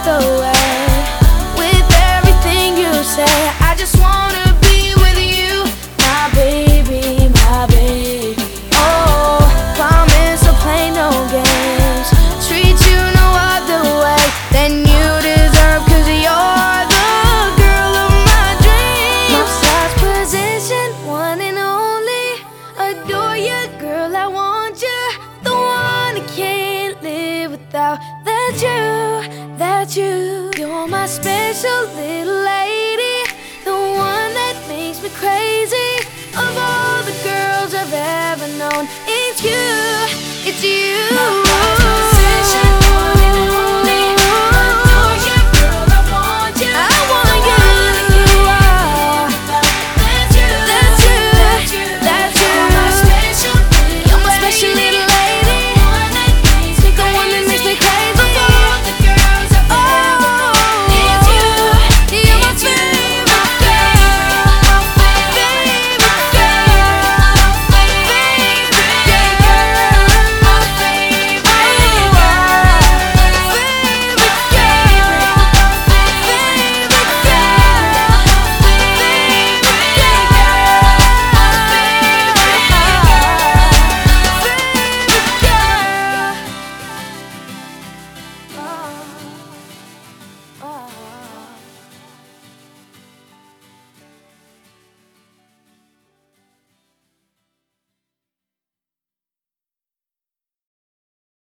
away with everything you say. I just wanna be with you, my baby, my baby. Oh, promise play no games, treat you no other way than you you're the girl of my dreams. Position, one and only. Adore you, girl, I want you, the one I can't live without that you. You're my special little lady, the one that makes me crazy. Of all the girls I've ever known, it's you, it's you.